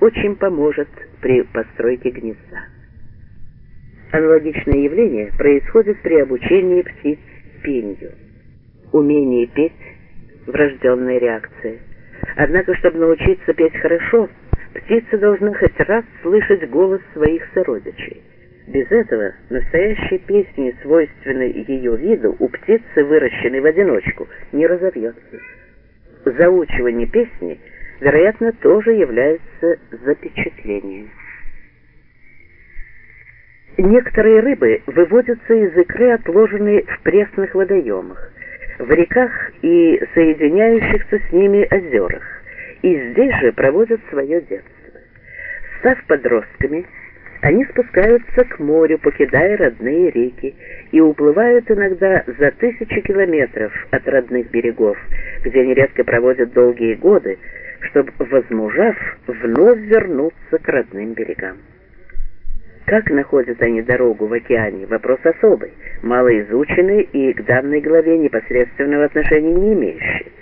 очень поможет при постройке гнезда. Аналогичное явление происходит при обучении птиц пению. Умение петь – врожденная реакция. Однако, чтобы научиться петь хорошо, птица должна хоть раз слышать голос своих сородичей. Без этого настоящей песни, свойственной ее виду, у птицы, выращенной в одиночку, не разовьется. Заучивание песни, вероятно, тоже является запечатлением. Некоторые рыбы выводятся из икры, отложенной в пресных водоемах, в реках и соединяющихся с ними озерах, и здесь же проводят свое детство. Став подростками, они спускаются к морю, покидая родные реки, и уплывают иногда за тысячи километров от родных берегов, где нередко проводят долгие годы, чтобы, возмужав, вновь вернуться к родным берегам. Как находят они дорогу в океане? Вопрос особый, малоизученный и к данной главе непосредственного отношения не имеющий.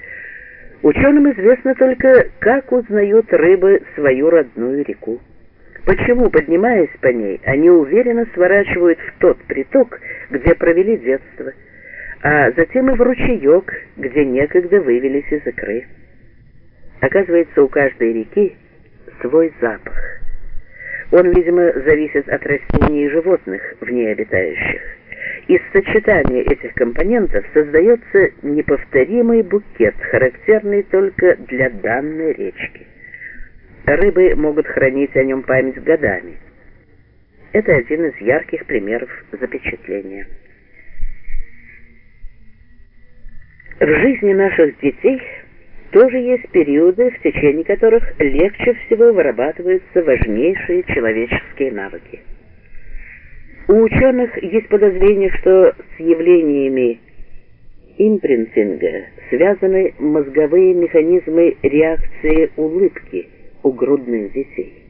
Ученым известно только, как узнают рыбы свою родную реку. Почему, поднимаясь по ней, они уверенно сворачивают в тот приток, где провели детство, а затем и в ручеек, где некогда вывелись из икры. Оказывается, у каждой реки свой запах. Он, видимо, зависит от растений и животных в ней обитающих. Из сочетания этих компонентов создается неповторимый букет, характерный только для данной речки. Рыбы могут хранить о нем память годами. Это один из ярких примеров запечатления. В жизни наших детей тоже есть периоды, в течение которых легче всего вырабатываются важнейшие человеческие навыки. У ученых есть подозрение, что с явлениями импринтинга связаны мозговые механизмы реакции улыбки у грудных детей.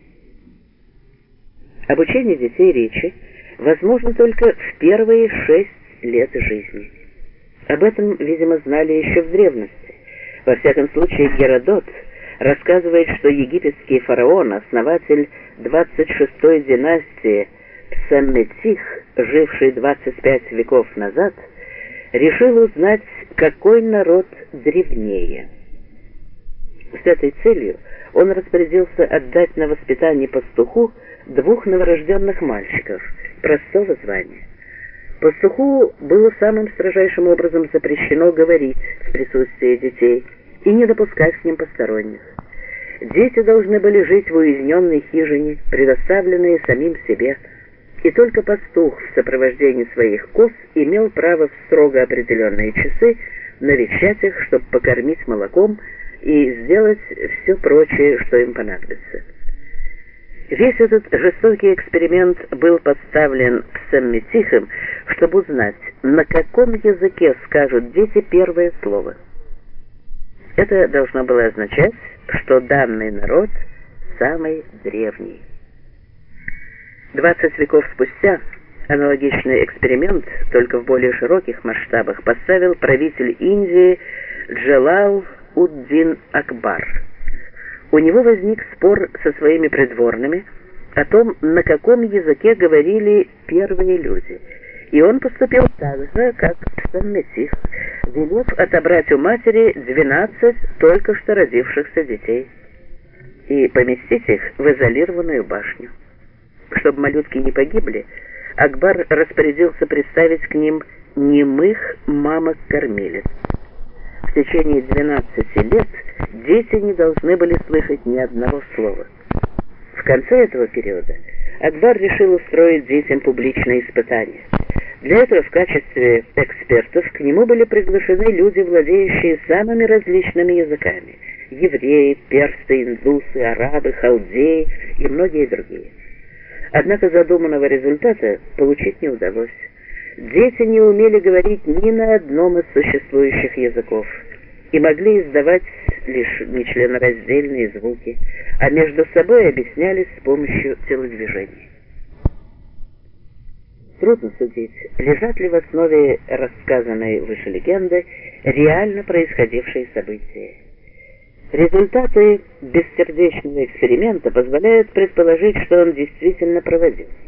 Обучение детей речи возможно только в первые шесть лет жизни. Об этом, видимо, знали еще в древности. Во всяком случае, Геродот рассказывает, что египетский фараон, основатель 26-й династии Псамметих, живший 25 веков назад, решил узнать, какой народ древнее. С этой целью он распорядился отдать на воспитание пастуху двух новорожденных мальчиков простого звания. Пастуху было самым строжайшим образом запрещено говорить в присутствии детей и не допускать к ним посторонних. Дети должны были жить в уединенной хижине, предоставленные самим себе, и только пастух в сопровождении своих коз имел право в строго определенные часы навещать их, чтобы покормить молоком и сделать все прочее, что им понадобится. Весь этот жестокий эксперимент был подставлен Псамметихом, чтобы узнать, на каком языке скажут дети первое слово. Это должно было означать, что данный народ самый древний. 20 веков спустя аналогичный эксперимент, только в более широких масштабах, поставил правитель Индии Джалал Уддин Акбар – у него возник спор со своими придворными о том, на каком языке говорили первые люди, и он поступил так же, как Шамметих, велев отобрать у матери 12 только что родившихся детей и поместить их в изолированную башню. Чтобы малютки не погибли, Акбар распорядился представить к ним немых мамок-кормилец. В течение 12 лет дети не должны были слышать ни одного слова. В конце этого периода Акбар решил устроить детям публичные испытания. Для этого в качестве экспертов к нему были приглашены люди, владеющие самыми различными языками – евреи, персы, индусы, арабы, халдеи и многие другие. Однако задуманного результата получить не удалось. Дети не умели говорить ни на одном из существующих языков и могли издавать лишь нечленораздельные звуки, а между собой объяснялись с помощью телодвижений. Трудно судить, лежат ли в основе рассказанной выше легенды реально происходившие события. Результаты бессердечного эксперимента позволяют предположить, что он действительно проводился.